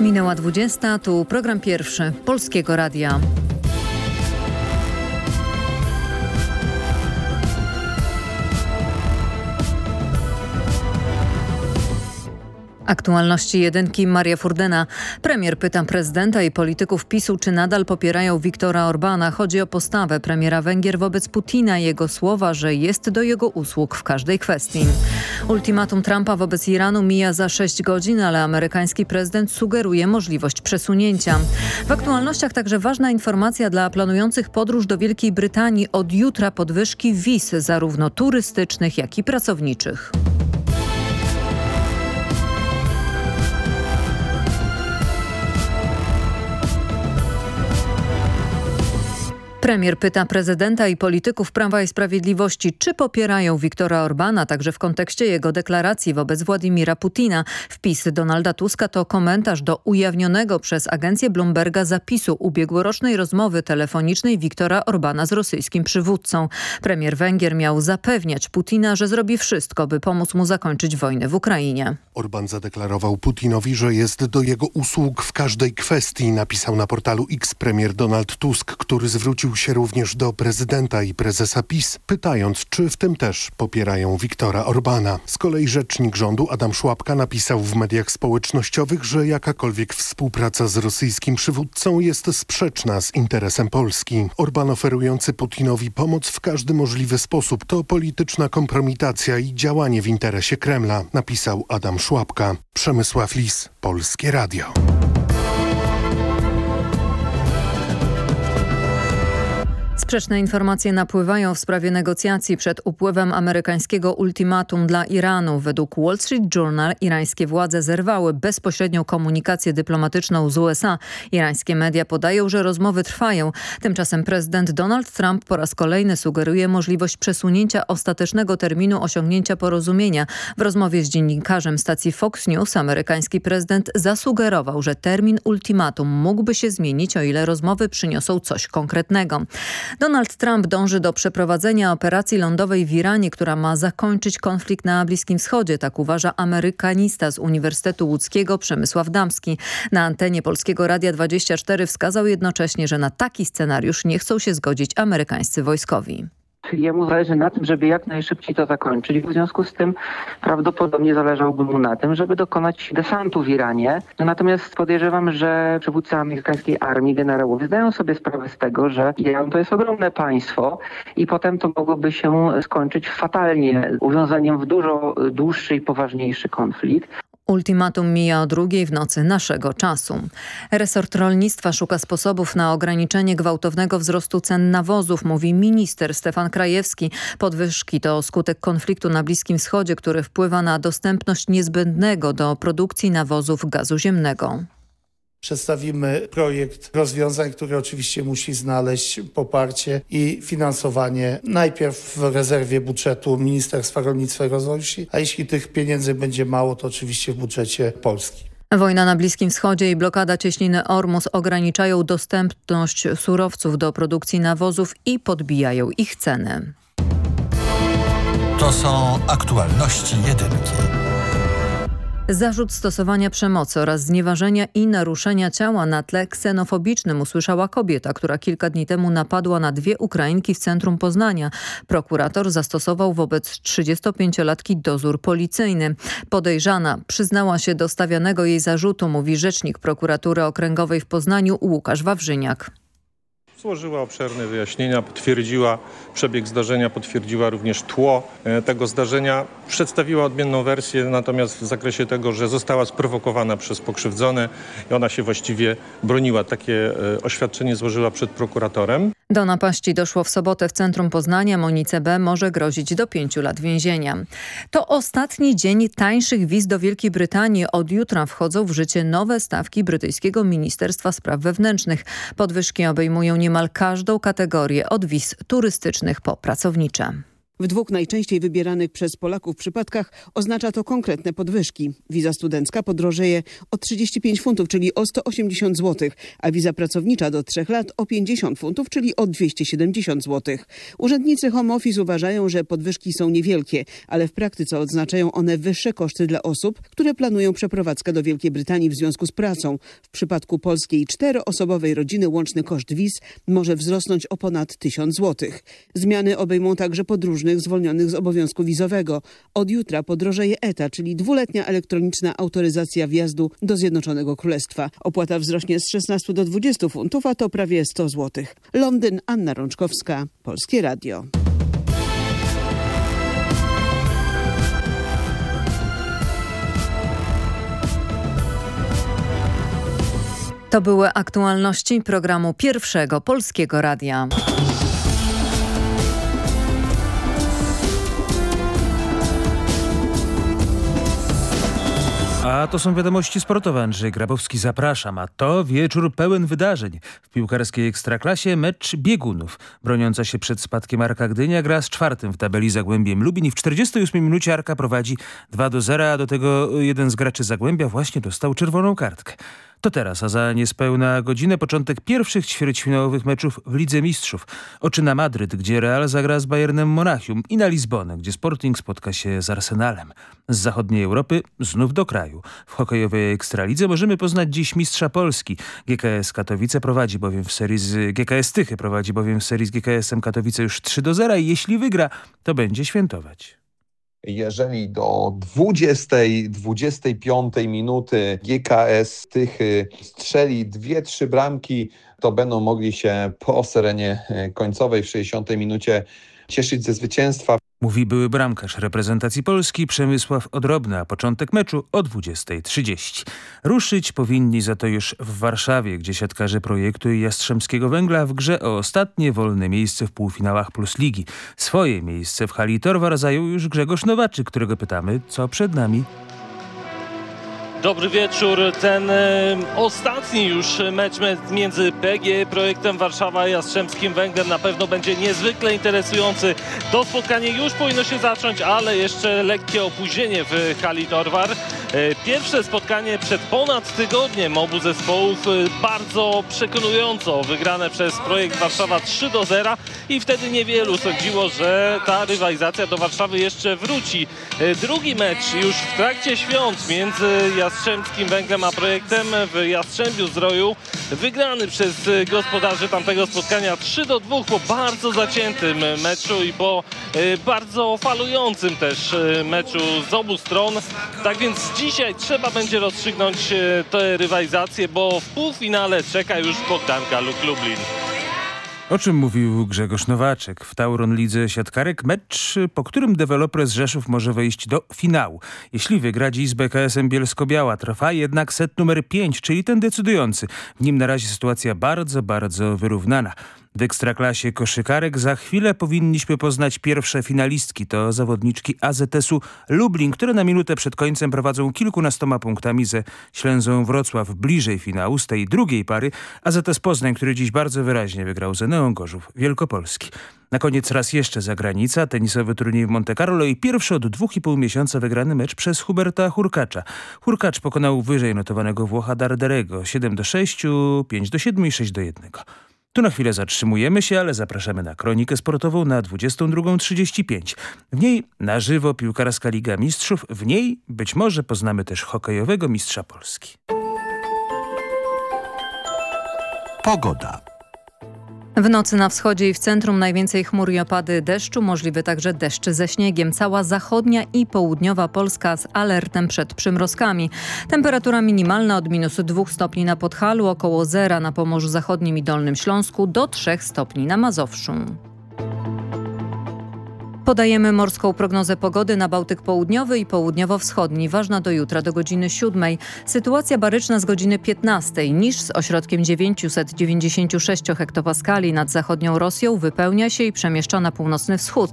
Minęła 20, tu program pierwszy Polskiego Radia. Aktualności jedynki Maria Furdena. Premier pyta prezydenta i polityków PiSu, czy nadal popierają Viktora Orbana. Chodzi o postawę premiera Węgier wobec Putina i jego słowa, że jest do jego usług w każdej kwestii. Ultimatum Trumpa wobec Iranu mija za 6 godzin, ale amerykański prezydent sugeruje możliwość przesunięcia. W aktualnościach także ważna informacja dla planujących podróż do Wielkiej Brytanii. Od jutra podwyżki wiz zarówno turystycznych, jak i pracowniczych. Premier pyta prezydenta i polityków Prawa i Sprawiedliwości, czy popierają Viktora Orbana, także w kontekście jego deklaracji wobec Władimira Putina. Wpis Donalda Tuska to komentarz do ujawnionego przez agencję Bloomberga zapisu ubiegłorocznej rozmowy telefonicznej Viktora Orbana z rosyjskim przywódcą. Premier Węgier miał zapewniać Putina, że zrobi wszystko, by pomóc mu zakończyć wojnę w Ukrainie. Orban zadeklarował Putinowi, że jest do jego usług w każdej kwestii, napisał na portalu X premier Donald Tusk, który zwrócił zwrócił się również do prezydenta i prezesa PiS, pytając, czy w tym też popierają Viktora Orbana. Z kolei rzecznik rządu Adam Szłapka napisał w mediach społecznościowych, że jakakolwiek współpraca z rosyjskim przywódcą jest sprzeczna z interesem Polski. Orban oferujący Putinowi pomoc w każdy możliwy sposób to polityczna kompromitacja i działanie w interesie Kremla, napisał Adam Szłapka. Przemysław Lis, Polskie Radio. Sprzeczne informacje napływają w sprawie negocjacji przed upływem amerykańskiego ultimatum dla Iranu. Według Wall Street Journal irańskie władze zerwały bezpośrednią komunikację dyplomatyczną z USA. Irańskie media podają, że rozmowy trwają. Tymczasem prezydent Donald Trump po raz kolejny sugeruje możliwość przesunięcia ostatecznego terminu osiągnięcia porozumienia. W rozmowie z dziennikarzem stacji Fox News amerykański prezydent zasugerował, że termin ultimatum mógłby się zmienić, o ile rozmowy przyniosą coś konkretnego. Donald Trump dąży do przeprowadzenia operacji lądowej w Iranie, która ma zakończyć konflikt na Bliskim Wschodzie, tak uważa amerykanista z Uniwersytetu Łódzkiego Przemysław Damski. Na antenie Polskiego Radia 24 wskazał jednocześnie, że na taki scenariusz nie chcą się zgodzić amerykańscy wojskowi jemu zależy na tym, żeby jak najszybciej to zakończyć. W związku z tym prawdopodobnie zależałoby mu na tym, żeby dokonać desantu w Iranie. No natomiast podejrzewam, że przywódcy amerykańskiej armii, generałowie zdają sobie sprawę z tego, że Iran to jest ogromne państwo i potem to mogłoby się skończyć fatalnie, uwiązaniem w dużo dłuższy i poważniejszy konflikt. Ultimatum mija o drugiej w nocy naszego czasu. Resort rolnictwa szuka sposobów na ograniczenie gwałtownego wzrostu cen nawozów, mówi minister Stefan Krajewski. Podwyżki to skutek konfliktu na Bliskim Wschodzie, który wpływa na dostępność niezbędnego do produkcji nawozów gazu ziemnego. Przedstawimy projekt rozwiązań, który oczywiście musi znaleźć poparcie i finansowanie najpierw w rezerwie budżetu Ministerstwa Rolnictwa i Rozwoju Wsi, a jeśli tych pieniędzy będzie mało, to oczywiście w budżecie Polski. Wojna na Bliskim Wschodzie i blokada cieśniny Ormus ograniczają dostępność surowców do produkcji nawozów i podbijają ich ceny. To są aktualności jedynki. Zarzut stosowania przemocy oraz znieważenia i naruszenia ciała na tle ksenofobicznym usłyszała kobieta, która kilka dni temu napadła na dwie Ukrainki w centrum Poznania. Prokurator zastosował wobec 35-latki dozór policyjny. Podejrzana przyznała się do stawianego jej zarzutu, mówi rzecznik prokuratury okręgowej w Poznaniu Łukasz Wawrzyniak. Złożyła obszerne wyjaśnienia, potwierdziła przebieg zdarzenia, potwierdziła również tło e, tego zdarzenia. Przedstawiła odmienną wersję, natomiast w zakresie tego, że została sprowokowana przez pokrzywdzone i ona się właściwie broniła. Takie e, oświadczenie złożyła przed prokuratorem. Do napaści doszło w sobotę w centrum Poznania. Monice B. może grozić do pięciu lat więzienia. To ostatni dzień tańszych wiz do Wielkiej Brytanii. Od jutra wchodzą w życie nowe stawki brytyjskiego Ministerstwa Spraw Wewnętrznych. Podwyżki obejmują niemal każdą kategorię od wiz turystycznych po pracownicze. W dwóch najczęściej wybieranych przez Polaków przypadkach oznacza to konkretne podwyżki. Wiza studencka podrożeje o 35 funtów, czyli o 180 zł, a wiza pracownicza do trzech lat o 50 funtów, czyli o 270 zł. Urzędnicy Home Office uważają, że podwyżki są niewielkie, ale w praktyce oznaczają one wyższe koszty dla osób, które planują przeprowadzkę do Wielkiej Brytanii w związku z pracą. W przypadku polskiej czteroosobowej rodziny łączny koszt wiz może wzrosnąć o ponad 1000 zł. Zmiany obejmą także zwolnionych z obowiązku wizowego. Od jutra podrożeje ETA, czyli dwuletnia elektroniczna autoryzacja wjazdu do Zjednoczonego Królestwa. Opłata wzrośnie z 16 do 20 funtów, a to prawie 100 zł. Londyn, Anna Rączkowska, Polskie Radio. To były aktualności programu Pierwszego Polskiego Radia. A to są wiadomości sportowe. Andrzej Grabowski zapraszam. A to wieczór pełen wydarzeń. W piłkarskiej Ekstraklasie mecz biegunów. Broniąca się przed spadkiem Arka Gdynia gra z czwartym w tabeli Zagłębiem Lubin i w 48 minucie Arka prowadzi 2 do 0, a do tego jeden z graczy Zagłębia właśnie dostał czerwoną kartkę. To teraz, a za niespełna godzinę początek pierwszych ćwierćfinałowych meczów w Lidze Mistrzów. Oczy na Madryt, gdzie Real zagra z Bayernem Monachium i na Lizbonę, gdzie Sporting spotka się z Arsenalem. Z zachodniej Europy znów do kraju. W hokejowej Ekstralidze możemy poznać dziś mistrza Polski. GKS Katowice prowadzi bowiem w serii z GKS Tychy prowadzi bowiem w serii z GKS-em Katowice już 3 do 0 i jeśli wygra, to będzie świętować jeżeli do 20-25 minuty GKS Tychy strzeli dwie, trzy bramki, to będą mogli się po serenie końcowej w 60 minucie cieszyć ze zwycięstwa. Mówi były bramkarz reprezentacji Polski Przemysław Odrobny, a początek meczu o 20.30. Ruszyć powinni za to już w Warszawie, gdzie siatkarze projektu Jastrzębskiego Węgla w grze o ostatnie wolne miejsce w półfinałach Plus Ligi. Swoje miejsce w hali Torwar zajął już Grzegorz Nowaczyk, którego pytamy, co przed nami. Dobry wieczór. Ten e, ostatni już mecz między PG Projektem Warszawa i Jastrzębskim Węglem na pewno będzie niezwykle interesujący. To spotkanie już powinno się zacząć, ale jeszcze lekkie opóźnienie w hali Torwar. E, pierwsze spotkanie przed ponad tygodniem obu zespołów e, bardzo przekonująco wygrane przez Projekt Warszawa 3 do 0 i wtedy niewielu sądziło, że ta rywalizacja do Warszawy jeszcze wróci. Drugi mecz już w trakcie świąt między Jastrzębskim Jastrzębskim Węglem a projektem w Jastrzębiu Zdroju. Wygrany przez gospodarzy tamtego spotkania 3 do 2 po bardzo zaciętym meczu i po e, bardzo falującym też e, meczu z obu stron. Tak więc dzisiaj trzeba będzie rozstrzygnąć e, tę rywalizację, bo w półfinale czeka już Bogdanka lub Lublin. O czym mówił Grzegorz Nowaczek w Tauron Lidze Siatkarek? Mecz, po którym deweloper z Rzeszów może wejść do finału. Jeśli wygra dziś z BKS-em Bielsko-Biała, trwa jednak set numer 5, czyli ten decydujący. W nim na razie sytuacja bardzo, bardzo wyrównana. W ekstraklasie koszykarek za chwilę powinniśmy poznać pierwsze finalistki. To zawodniczki AZS-u Lublin, które na minutę przed końcem prowadzą kilkunastoma punktami ze Ślęzą Wrocław. Bliżej finału z tej drugiej pary AZS Poznań, który dziś bardzo wyraźnie wygrał z Neon Gorzów Wielkopolski. Na koniec raz jeszcze zagranica, tenisowy turniej w Monte Carlo i pierwszy od dwóch i pół miesiąca wygrany mecz przez Huberta Hurkacza. Hurkacz pokonał wyżej notowanego Włocha Darderego 7 do 6, 5 do 7 i 6 do 1. Tu na chwilę zatrzymujemy się, ale zapraszamy na kronikę sportową na 22.35. W niej na żywo piłkarska Liga Mistrzów, w niej być może poznamy też hokejowego mistrza Polski. Pogoda. W nocy na wschodzie i w centrum najwięcej chmur i opady deszczu, możliwy także deszcz ze śniegiem. Cała zachodnia i południowa Polska z alertem przed przymrozkami. Temperatura minimalna od minus 2 stopni na Podhalu, około zera na Pomorzu Zachodnim i Dolnym Śląsku do 3 stopni na Mazowszu. Podajemy morską prognozę pogody na Bałtyk Południowy i Południowo-Wschodni, ważna do jutra do godziny 7. Sytuacja baryczna z godziny 15. Niż z ośrodkiem 996 hektopaskali nad zachodnią Rosją wypełnia się i przemieszcza na północny wschód.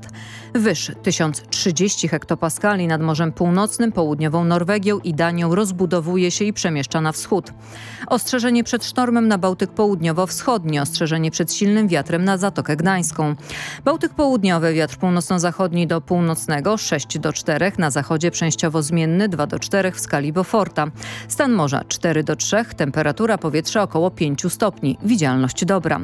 Wyż 1030 hektopaskali nad Morzem Północnym, południową Norwegią i Danią rozbudowuje się i przemieszcza na wschód. Ostrzeżenie przed sztormem na Bałtyk Południowo-Wschodni, ostrzeżenie przed silnym wiatrem na Zatokę Gdańską. Bałtyk Południowy, wiatr północno północno-zachodni do północnego 6 do 4, na zachodzie częściowo zmienny 2 do 4 w skali Beauforta. Stan morza 4 do 3, temperatura powietrza około 5 stopni, widzialność dobra.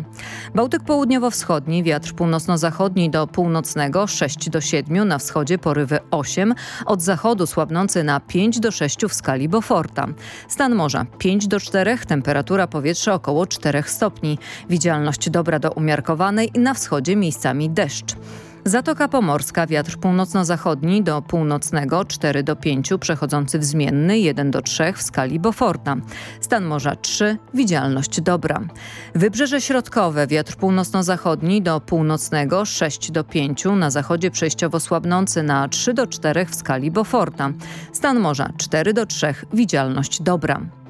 Bałtyk południowo-wschodni, wiatr północno-zachodni do północnego 6 do 7, na wschodzie porywy 8, od zachodu słabnący na 5 do 6 w skali Beauforta. Stan morza 5 do 4, temperatura powietrza około 4 stopni, widzialność dobra do umiarkowanej na wschodzie miejscami deszcz. Zatoka Pomorska, wiatr północno-zachodni do północnego 4 do 5, przechodzący w zmienny 1 do 3 w skali Beauforta. Stan morza 3, widzialność dobra. Wybrzeże środkowe, wiatr północno-zachodni do północnego 6 do 5, na zachodzie przejściowo słabnący na 3 do 4 w skali Beauforta. Stan morza 4 do 3, widzialność dobra.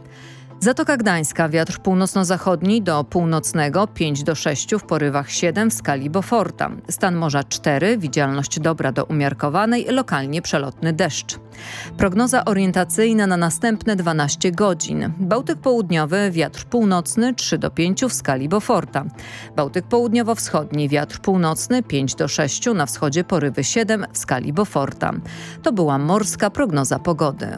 Zatoka Gdańska, wiatr północno-zachodni do północnego 5 do 6 w porywach 7 w skali Beauforta. Stan morza 4, widzialność dobra do umiarkowanej, lokalnie przelotny deszcz. Prognoza orientacyjna na następne 12 godzin. Bałtyk południowy, wiatr północny 3 do 5 w skali Beauforta. Bałtyk południowo-wschodni, wiatr północny 5 do 6, na wschodzie porywy 7 w skali Beauforta. To była morska prognoza pogody.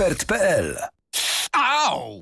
Au!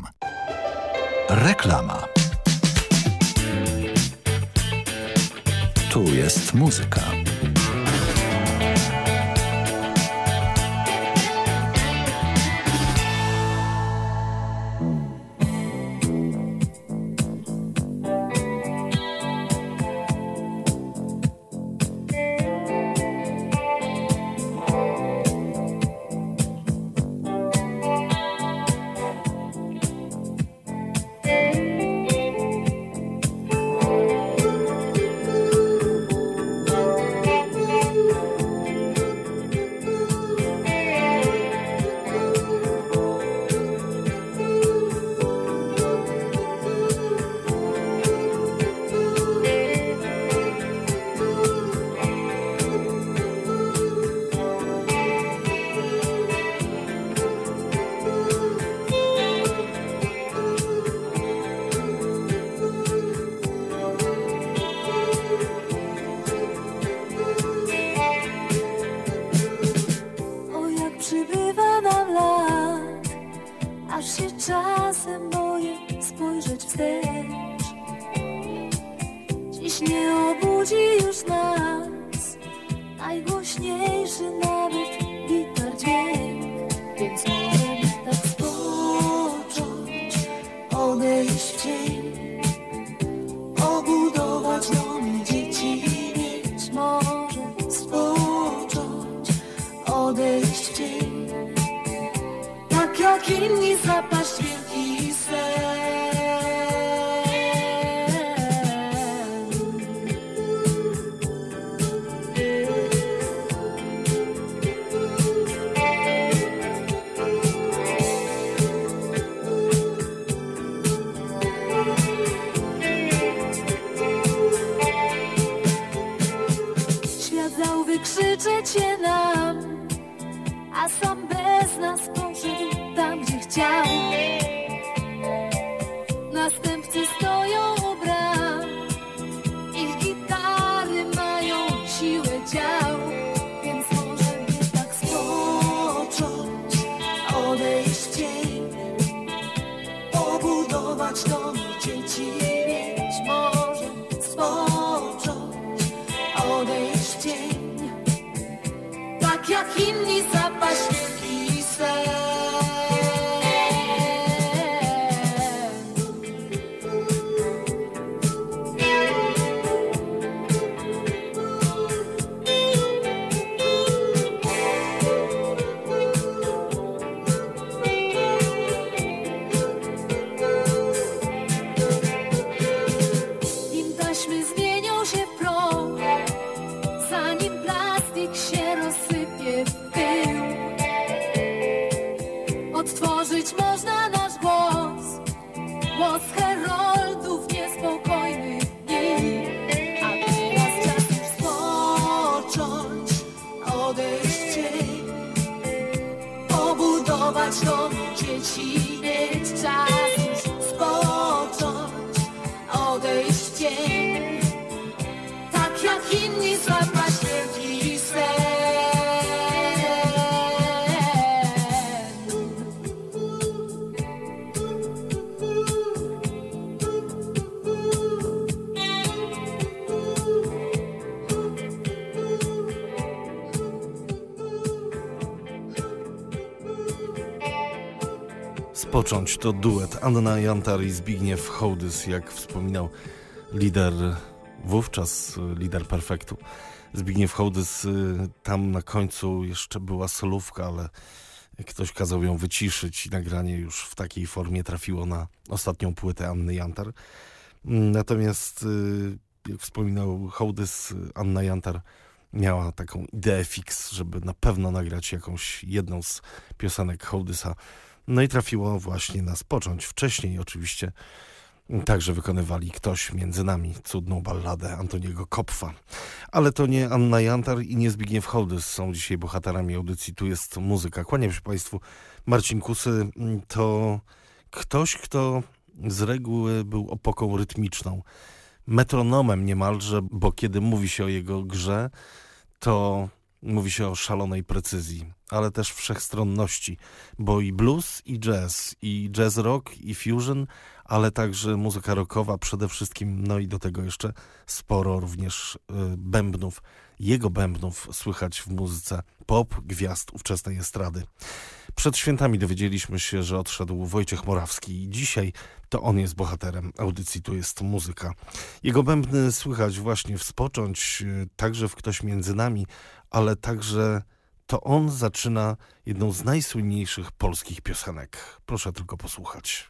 Reklama. Tu jest muzyka. Spocząć to duet Anna Jantar i Zbigniew Hołdys, jak wspominał lider, wówczas lider perfektu. Zbigniew Hołdys, y, tam na końcu jeszcze była solówka, ale ktoś kazał ją wyciszyć i nagranie już w takiej formie trafiło na ostatnią płytę Anny Jantar. Natomiast, y, jak wspominał Hołdys, Anna Jantar miała taką ideę fix, żeby na pewno nagrać jakąś jedną z piosenek Hołdysa. No i trafiło właśnie na spocząć. Wcześniej oczywiście także wykonywali ktoś między nami cudną balladę Antoniego Kopfa. Ale to nie Anna Jantar i nie Zbigniew Hołdys są dzisiaj bohaterami audycji. Tu jest muzyka. Kłaniam się Państwu. Marcin Kusy to ktoś, kto z reguły był opoką rytmiczną. Metronomem niemalże, bo kiedy mówi się o jego grze, to mówi się o szalonej precyzji, ale też wszechstronności, bo i blues, i jazz, i jazz rock, i fusion, ale także muzyka rockowa przede wszystkim, no i do tego jeszcze sporo również y, bębnów. Jego bębnów słychać w muzyce pop, gwiazd ówczesnej estrady. Przed świętami dowiedzieliśmy się, że odszedł Wojciech Morawski i dzisiaj to on jest bohaterem audycji Tu jest muzyka. Jego bębny słychać właśnie w Spocząć, y, także w Ktoś Między Nami, ale także to on zaczyna jedną z najsłynniejszych polskich piosenek. Proszę tylko posłuchać.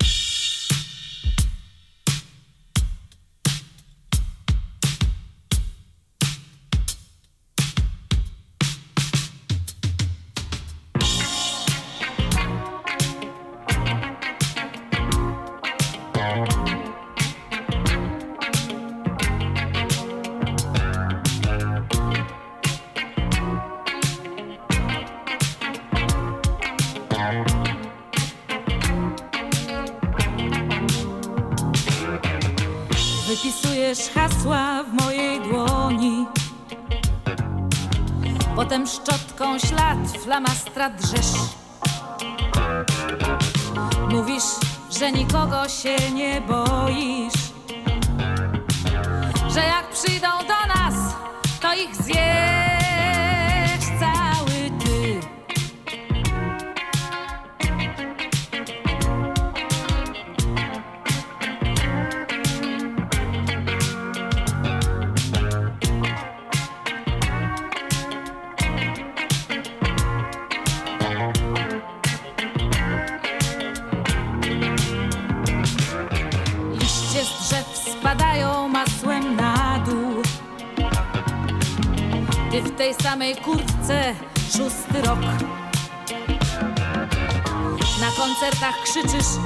Hasła w mojej dłoni. Potem szczotką ślad flamastra drzesz. Mówisz, że nikogo się nie boisz Że jak przyjdą do nas, to ich zjesz Het is.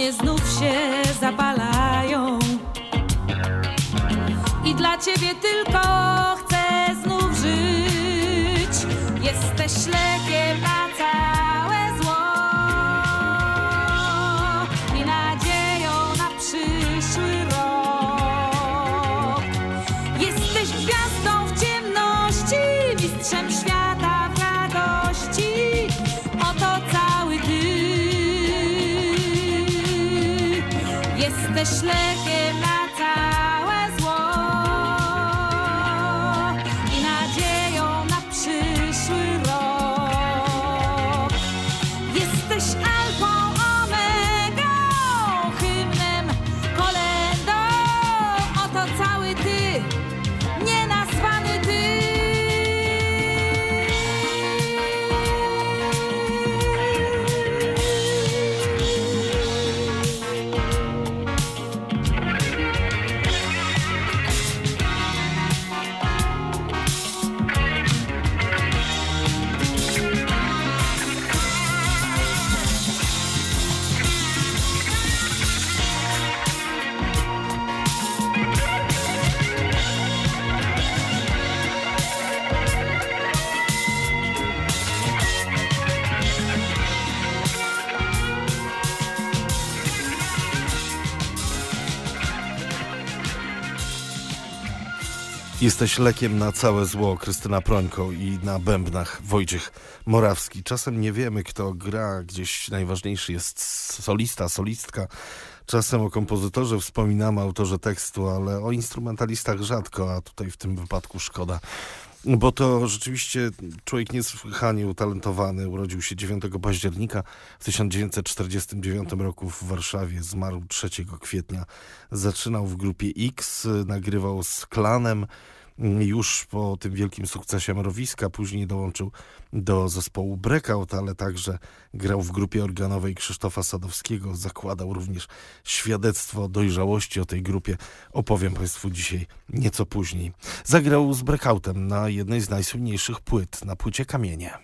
Ognie znów się Jesteś lekiem na całe zło, Krystyna Prońko i na bębnach Wojciech Morawski. Czasem nie wiemy, kto gra, gdzieś najważniejszy jest solista, solistka. Czasem o kompozytorze wspominamy, autorze tekstu, ale o instrumentalistach rzadko, a tutaj w tym wypadku szkoda. Bo to rzeczywiście człowiek niesłychanie utalentowany. Urodził się 9 października w 1949 roku w Warszawie. Zmarł 3 kwietnia. Zaczynał w grupie X, nagrywał z Klanem. Już po tym wielkim sukcesie Mrowiska później dołączył do zespołu Breakout, ale także grał w grupie organowej Krzysztofa Sadowskiego. Zakładał również świadectwo dojrzałości o tej grupie. Opowiem Państwu dzisiaj nieco później. Zagrał z Breakoutem na jednej z najsłynniejszych płyt, na płycie Kamienie.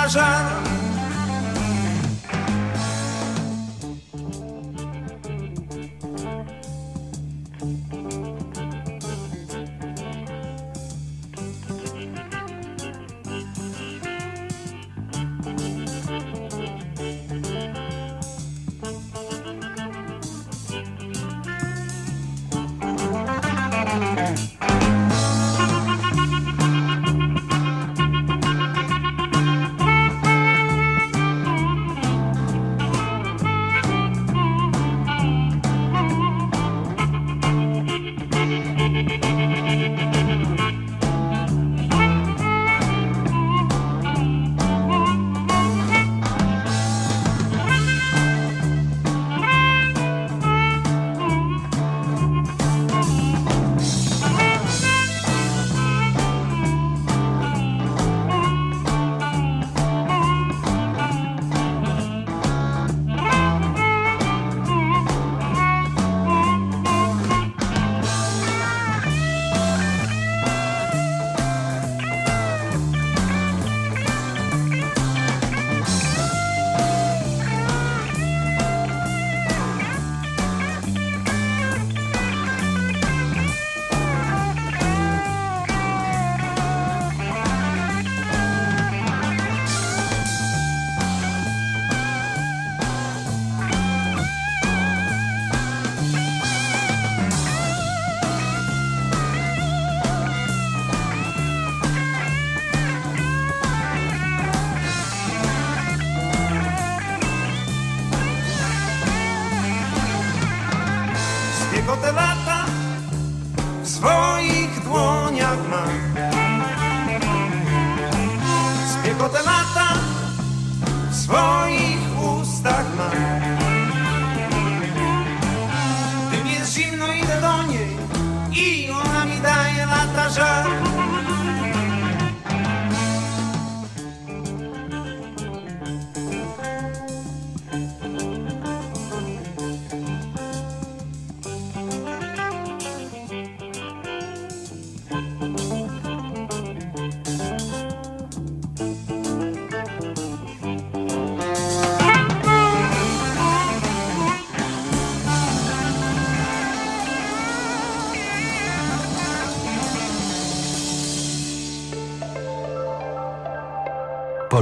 narzędzia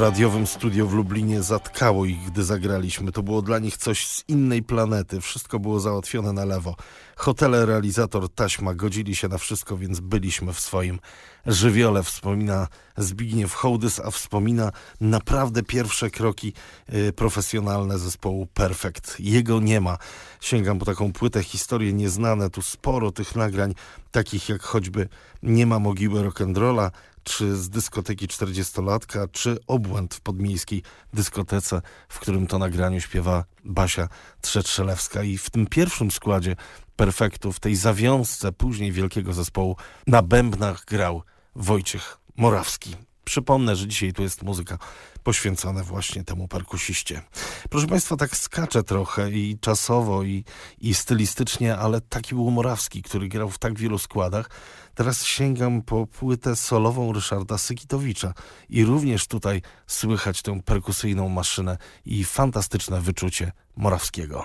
Radiowym studio w Lublinie zatkało ich, gdy zagraliśmy. To było dla nich coś z innej planety. Wszystko było załatwione na lewo. Hotele, realizator, taśma godzili się na wszystko, więc byliśmy w swoim żywiole. Wspomina Zbigniew Hołdys, a wspomina naprawdę pierwsze kroki y, profesjonalne zespołu Perfect. Jego nie ma. Sięgam po taką płytę Historie Nieznane. Tu sporo tych nagrań, takich jak choćby Nie ma mogiły rock'n'rolla, czy z dyskoteki 40-latka, czy obłęd w podmiejskiej dyskotece, w którym to nagraniu śpiewa Basia Trzetrzelewska. I w tym pierwszym składzie Perfektu, w tej zawiązce później wielkiego zespołu, na bębnach grał Wojciech Morawski. Przypomnę, że dzisiaj tu jest muzyka poświęcona właśnie temu perkusiście. Proszę Państwa, tak skacze trochę i czasowo, i, i stylistycznie, ale taki był Morawski, który grał w tak wielu składach. Teraz sięgam po płytę solową Ryszarda Sykitowicza i również tutaj słychać tę perkusyjną maszynę i fantastyczne wyczucie Morawskiego.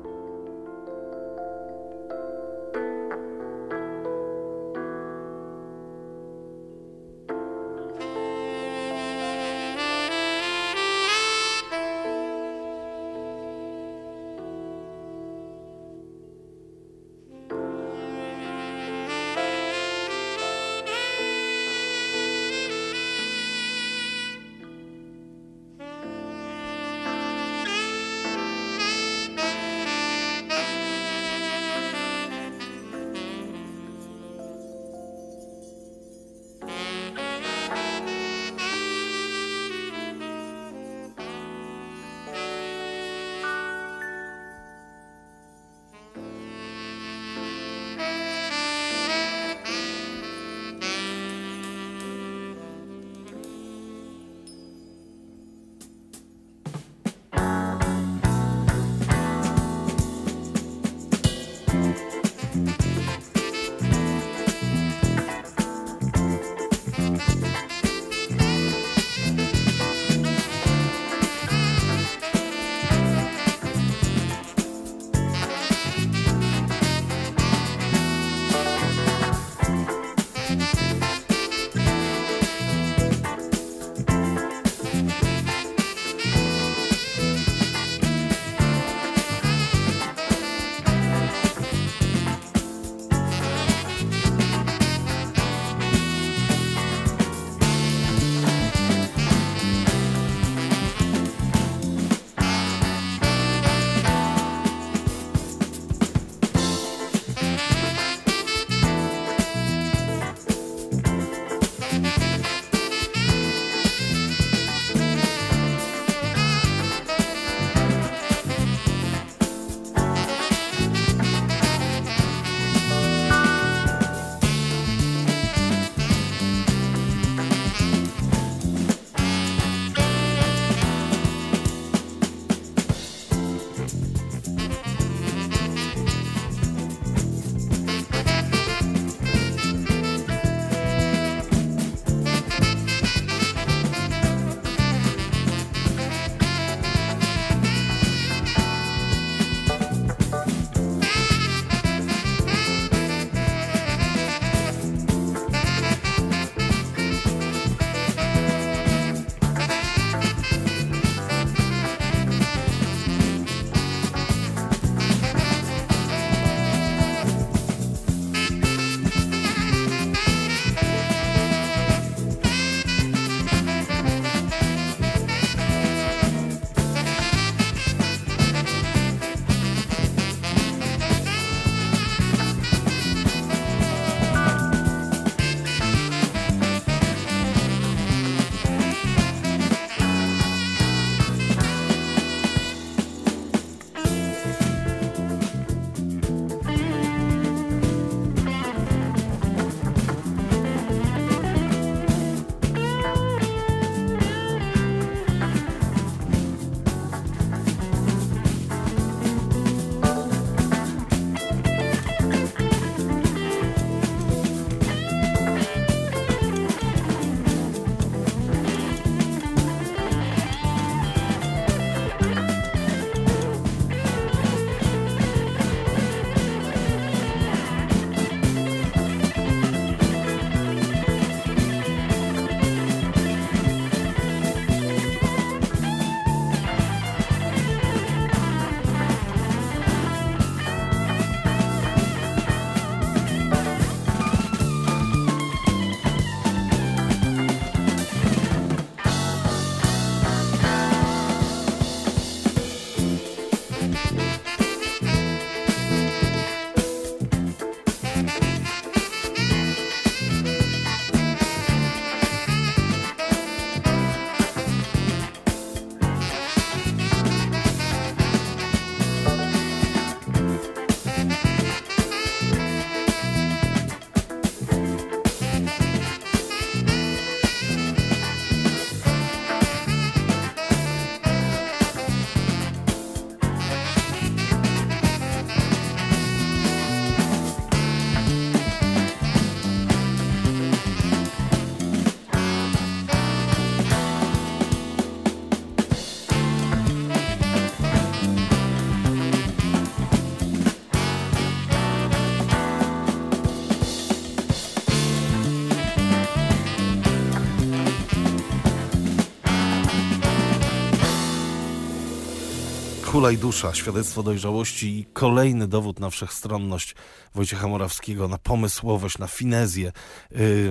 Hulaj dusza, świadectwo dojrzałości i kolejny dowód na wszechstronność Wojciecha Morawskiego, na pomysłowość, na finezję.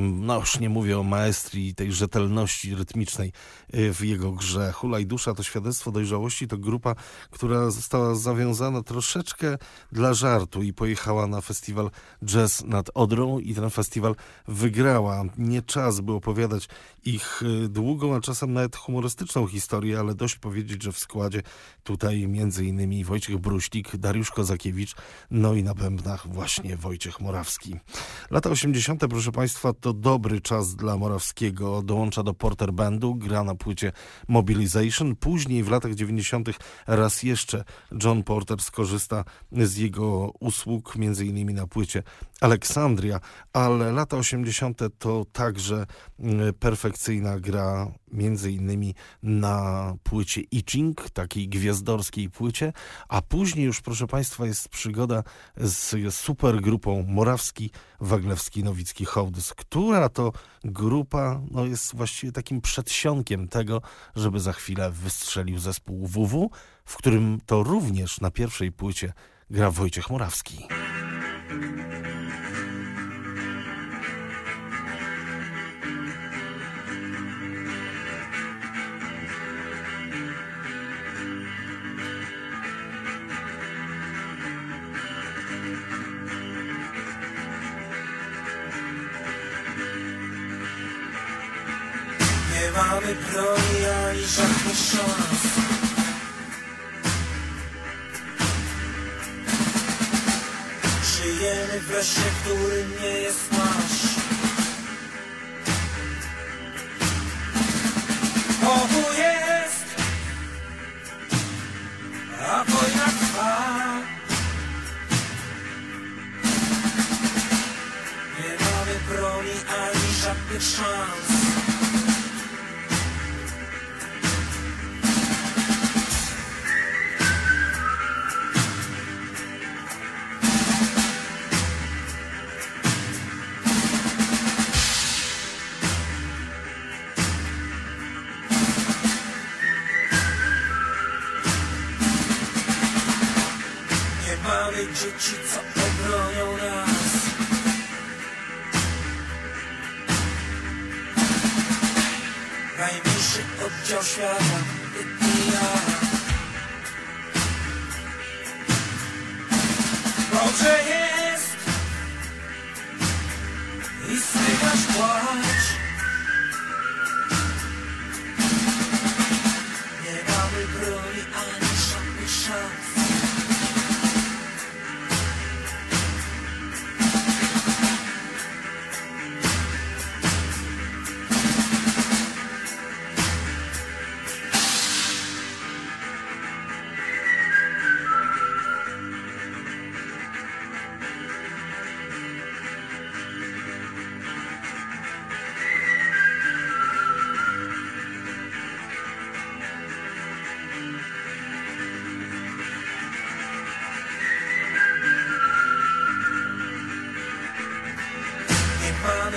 No już nie mówię o maestrii i tej rzetelności rytmicznej y, w jego grze. Hulaj dusza to świadectwo dojrzałości, to grupa, która została zawiązana troszeczkę dla żartu i pojechała na festiwal Jazz nad Odrą i ten festiwal wygrała. Nie czas by opowiadać ich y, długą, a czasem nawet humorystyczną historię, ale dość powiedzieć, że w składzie tutaj między innymi Wojciech Bruślik, Dariusz Kozakiewicz, no i na bębnach właśnie Wojciech Morawski. Lata 80. proszę Państwa to dobry czas dla Morawskiego. Dołącza do Porter Bandu, gra na płycie Mobilization. Później w latach 90. raz jeszcze John Porter skorzysta z jego usług, między innymi na płycie Aleksandria, ale lata 80. to także mm, perfekcyjna gra między innymi na płycie Itching, takiej gwiazdorskiej płycie, a później już proszę Państwa jest przygoda z supergrupą Morawski, Waglewski, Nowicki, Hołdys, która to grupa no, jest właściwie takim przedsionkiem tego, żeby za chwilę wystrzelił zespół WW, w którym to również na pierwszej płycie gra Wojciech Morawski. Nie mamy broni ani żadnych szans. Żyjemy w lesie, który nie jest nasz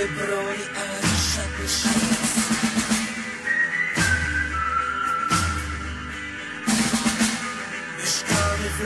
Nie mamy broni ani żadnych szans Mieszkamy w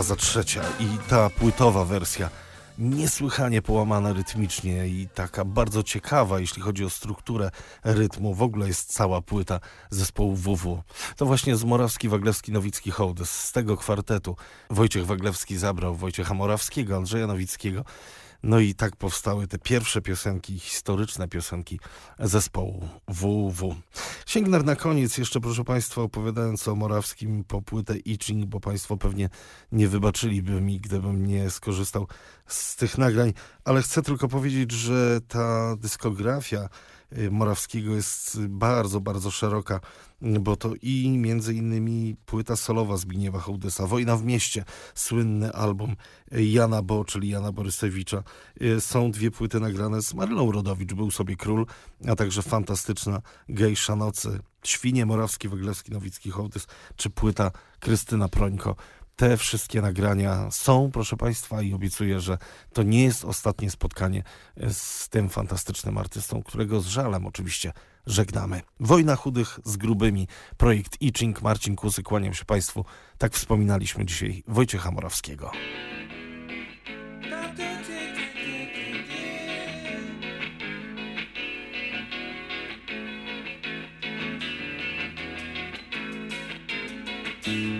Faza trzecia i ta płytowa wersja niesłychanie połamana rytmicznie i taka bardzo ciekawa, jeśli chodzi o strukturę rytmu. W ogóle jest cała płyta zespołu WW. To właśnie z Morawski, Waglewski, Nowicki, Hołdys. Z tego kwartetu Wojciech Waglewski zabrał Wojciecha Morawskiego, Andrzeja Nowickiego. No i tak powstały te pierwsze piosenki, historyczne piosenki zespołu WW. Sięgnę na koniec jeszcze, proszę Państwa, opowiadając o Morawskim po płytę Itching, bo Państwo pewnie nie wybaczyliby mi, gdybym nie skorzystał z tych nagrań, ale chcę tylko powiedzieć, że ta dyskografia Morawskiego jest bardzo, bardzo szeroka, bo to i między innymi płyta solowa Zbigniewa Hołdysa, Wojna w mieście, słynny album Jana Bo, czyli Jana Borysewicza. Y, Są dwie płyty nagrane z Marylą Rodowicz, Był sobie król, a także fantastyczna Gejsza Nocy, Świnie Morawski, Waglewski, Nowicki, Hołdys, czy płyta Krystyna Prońko. Te wszystkie nagrania są, proszę Państwa, i obiecuję, że to nie jest ostatnie spotkanie e, z tym fantastycznym artystą, którego z żalem oczywiście żegnamy. Wojna chudych z grubymi, projekt Itching, Marcin Kusy, kłaniam się Państwu. Tak wspominaliśmy dzisiaj Wojciecha Morawskiego. Nienawiści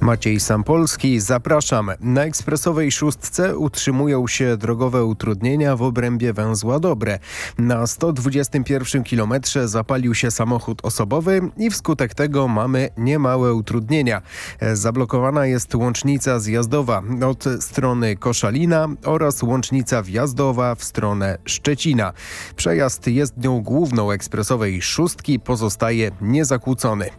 Maciej Sampolski, zapraszam. Na ekspresowej szóstce utrzymują się drogowe utrudnienia w obrębie węzła Dobre. Na 121 km zapalił się samochód osobowy i wskutek tego mamy niemałe utrudnienia. Zablokowana jest łącznica zjazdowa od strony Koszalina oraz łącznica wjazdowa w stronę Szczecina. Przejazd jezdnią główną ekspresowej szóstki pozostaje niezakłócony.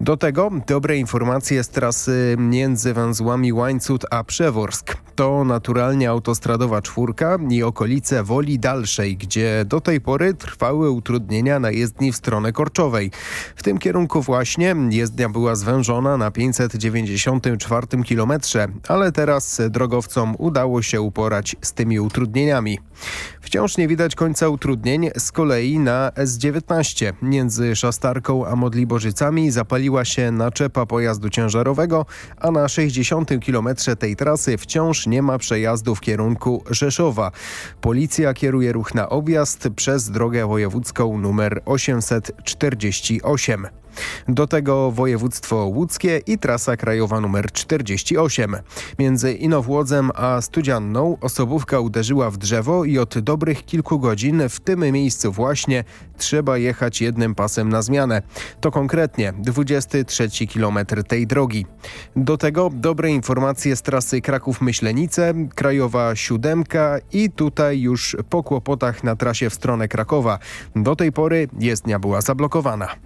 Do tego dobre informacje z trasy między węzłami Łańcut a Przeworsk. To naturalnie autostradowa czwórka i okolice Woli Dalszej, gdzie do tej pory trwały utrudnienia na jezdni w stronę Korczowej. W tym kierunku właśnie jezdnia była zwężona na 594 km, ale teraz drogowcom udało się uporać z tymi utrudnieniami. Wciąż nie widać końca utrudnień z kolei na S19. Między Szastarką a Modliborzycami zapaliła się naczepa pojazdu ciężarowego, a na 60 km tej trasy wciąż nie ma przejazdu w kierunku Rzeszowa. Policja kieruje ruch na objazd przez drogę wojewódzką numer 848. Do tego województwo łódzkie i trasa krajowa nr 48. Między Inowłodzem a Studzianną osobówka uderzyła w drzewo i od dobrych kilku godzin w tym miejscu właśnie trzeba jechać jednym pasem na zmianę. To konkretnie 23 km tej drogi. Do tego dobre informacje z trasy Kraków-Myślenice, krajowa siódemka i tutaj już po kłopotach na trasie w stronę Krakowa. Do tej pory jezdnia była zablokowana.